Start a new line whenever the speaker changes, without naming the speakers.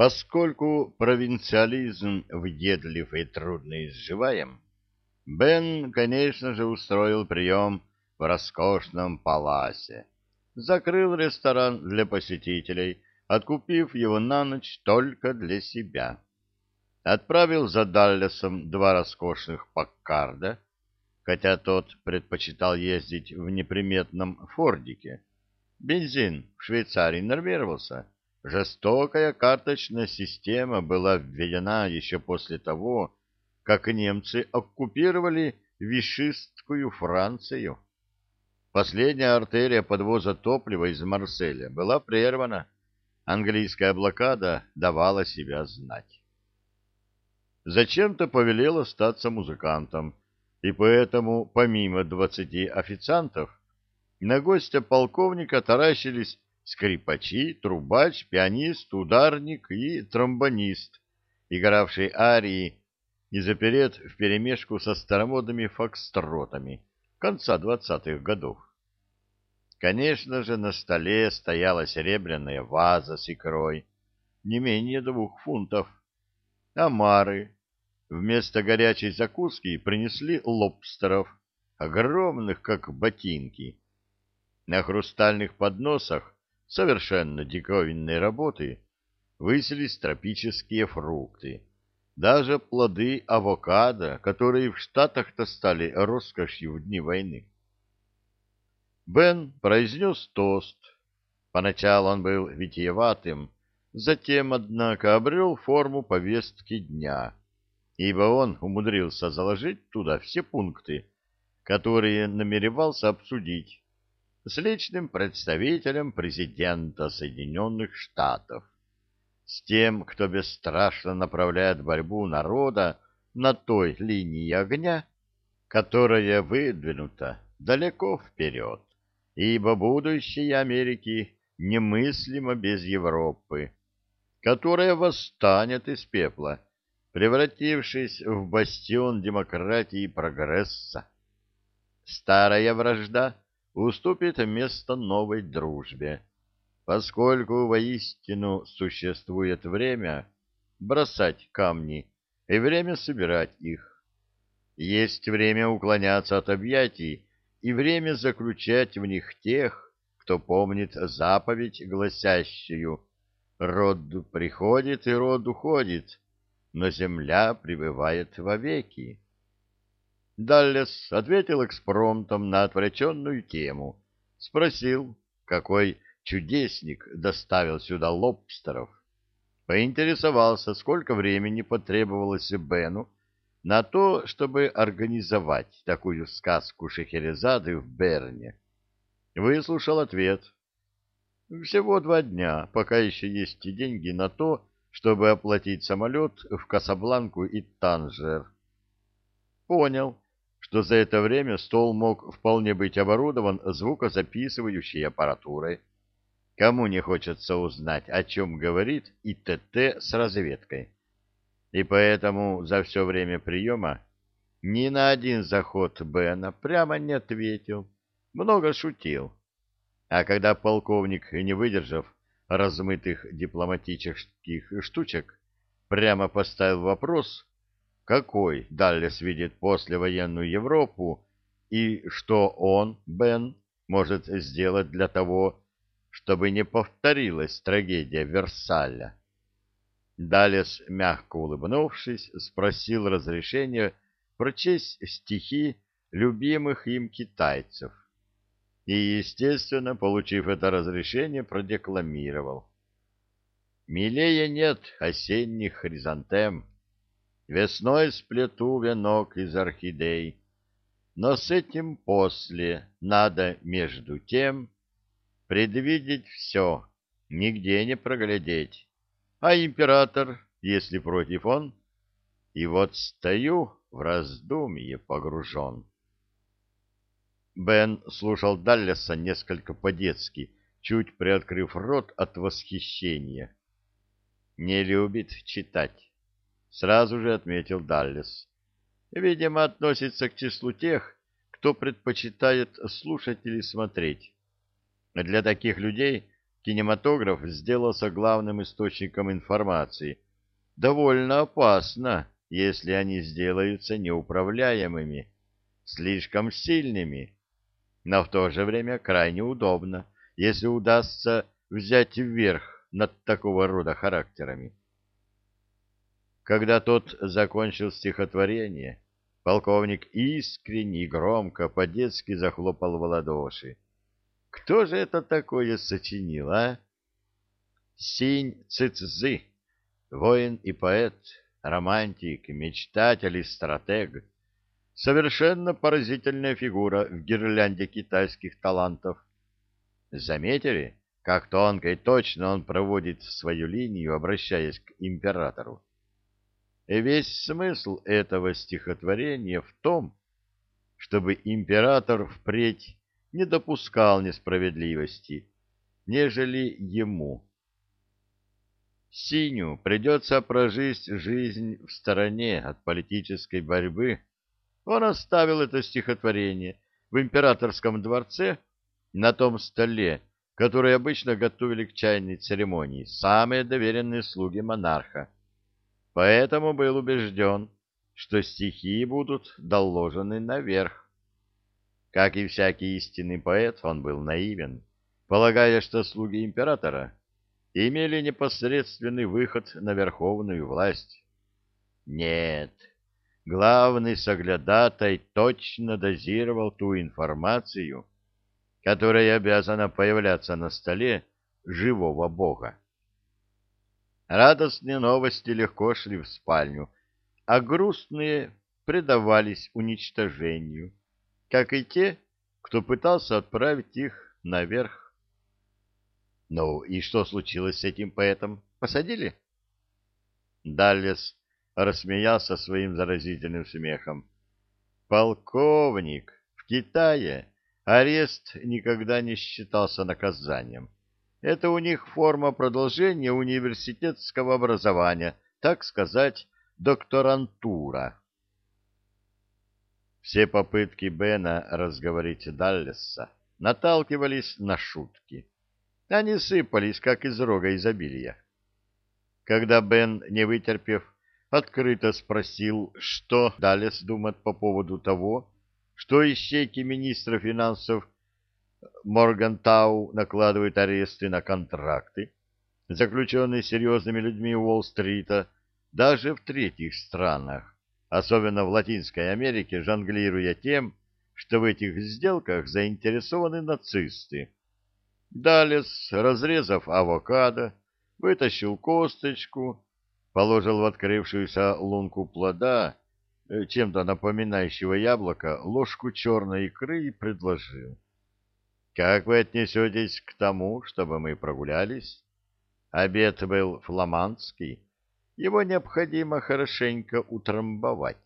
Поскольку провинциализм въедлив и трудно изживаем, Бен, конечно же, устроил прием в роскошном паласе. Закрыл ресторан для посетителей, откупив его на ночь только для себя. Отправил за Даллесом два роскошных Паккарда, хотя тот предпочитал ездить в неприметном Фордике. Бензин в Швейцарии нормировался. Жестокая карточная система была введена еще после того, как немцы оккупировали вишистскую Францию. Последняя артерия подвоза топлива из Марселя была прервана. Английская блокада давала себя знать. Зачем-то повелел остаться музыкантом, и поэтому, помимо двадцати официантов, на гостя полковника таращились скрипачи, трубач, пианист, ударник и тромбонист, игравший арии и заперет вперемешку со старомодными фокстротами конца двадцатых годов. Конечно же, на столе стояла серебряная ваза с икрой, не менее двух фунтов. Амары. Вместо горячей закуски принесли лобстеров, огромных, как ботинки. На хрустальных подносах совершенно диковинной работы высились тропические фрукты даже плоды авокадо, которые в Штатах-то стали роскошью в дни войны. Бен произнес тост. Поначалу он был витиеватым, затем, однако, обрел форму повестки дня, ибо он умудрился заложить туда все пункты, которые намеревался обсудить с личным представителем президента Соединенных Штатов с тем, кто бесстрашно направляет борьбу народа на той линии огня, которая выдвинута далеко вперед, ибо будущее Америки немыслимо без Европы, которая восстанет из пепла, превратившись в бастион демократии и прогресса. Старая вражда уступит место новой дружбе, поскольку воистину существует время бросать камни и время собирать их. Есть время уклоняться от объятий и время заключать в них тех, кто помнит заповедь, гласящую «Род приходит и род уходит, но земля пребывает вовеки». Даллес ответил экспромтом на отвлеченную тему, спросил, какой чудесник доставил сюда лобстеров. Поинтересовался, сколько времени потребовалось Бену на то, чтобы организовать такую сказку Шехерезады в Берне. Выслушал ответ. Всего два дня, пока еще есть деньги на то, чтобы оплатить самолет в Касабланку и Танжер. Понял, что за это время стол мог вполне быть оборудован звукозаписывающей аппаратурой, Кому не хочется узнать, о чем говорит ИТТ с разведкой? И поэтому за все время приема ни на один заход Бена прямо не ответил, много шутил. А когда полковник, не выдержав размытых дипломатических штучек, прямо поставил вопрос, какой Даллес видит послевоенную Европу и что он, Бен, может сделать для того, чтобы не повторилась трагедия Версаля. Далес, мягко улыбнувшись, спросил разрешения прочесть стихи любимых им китайцев. И, естественно, получив это разрешение, продекламировал. «Милее нет осенних хризантем, весной сплету венок из орхидей, но с этим после надо между тем Предвидеть все, нигде не проглядеть. А император, если против он, и вот стою в раздумье погружен. Бен слушал Даллеса несколько по-детски, чуть приоткрыв рот от восхищения. «Не любит читать», — сразу же отметил Даллес. «Видимо, относится к числу тех, кто предпочитает слушать или смотреть. Для таких людей кинематограф сделался главным источником информации. Довольно опасно, если они сделаются неуправляемыми, слишком сильными, но в то же время крайне удобно, если удастся взять вверх над такого рода характерами. Когда тот закончил стихотворение, полковник искренне и громко по-детски захлопал в ладоши. Кто же это такое сочинил, а? Синь Цицзы, воин и поэт, романтик, мечтатель и стратег. Совершенно поразительная фигура в гирлянде китайских талантов. Заметили, как тонко и точно он проводит свою линию, обращаясь к императору? И весь смысл этого стихотворения в том, чтобы император впредь не допускал несправедливости, нежели ему. Синю придется прожить жизнь в стороне от политической борьбы. Он оставил это стихотворение в императорском дворце на том столе, который обычно готовили к чайной церемонии самые доверенные слуги монарха. Поэтому был убежден, что стихи будут доложены наверх. Как и всякий истинный поэт, он был наивен, полагая, что слуги императора имели непосредственный выход на верховную власть. Нет, главный соглядатай точно дозировал ту информацию, которая обязана появляться на столе живого бога. Радостные новости легко шли в спальню, а грустные предавались уничтожению как и те, кто пытался отправить их наверх. Ну и что случилось с этим поэтом? Посадили? Даллес рассмеялся своим заразительным смехом. Полковник, в Китае арест никогда не считался наказанием. Это у них форма продолжения университетского образования, так сказать, докторантура. Все попытки Бена разговорить Даллеса наталкивались на шутки. Они сыпались, как из рога изобилия. Когда Бен, не вытерпев, открыто спросил, что Даллес думает по поводу того, что ищейки министра финансов Моргантау накладывают аресты на контракты, заключенные серьезными людьми Уолл-стрита, даже в третьих странах, особенно в Латинской Америке, жонглируя тем, что в этих сделках заинтересованы нацисты. Далее, разрезав авокадо, вытащил косточку, положил в открывшуюся лунку плода, э, чем-то напоминающего яблоко, ложку черной икры и предложил. «Как вы отнесетесь к тому, чтобы мы прогулялись?» Обед был фламандский, его необходимо хорошенько утрамбовать.